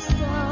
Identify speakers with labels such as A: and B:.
A: stars.